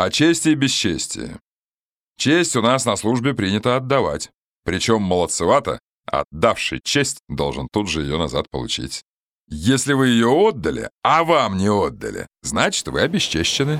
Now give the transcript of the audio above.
О чести и бесчестии. Честь у нас на службе принято отдавать. Причем молодцевато, отдавший честь должен тут же ее назад получить. Если вы ее отдали, а вам не отдали, значит, вы обесчещены.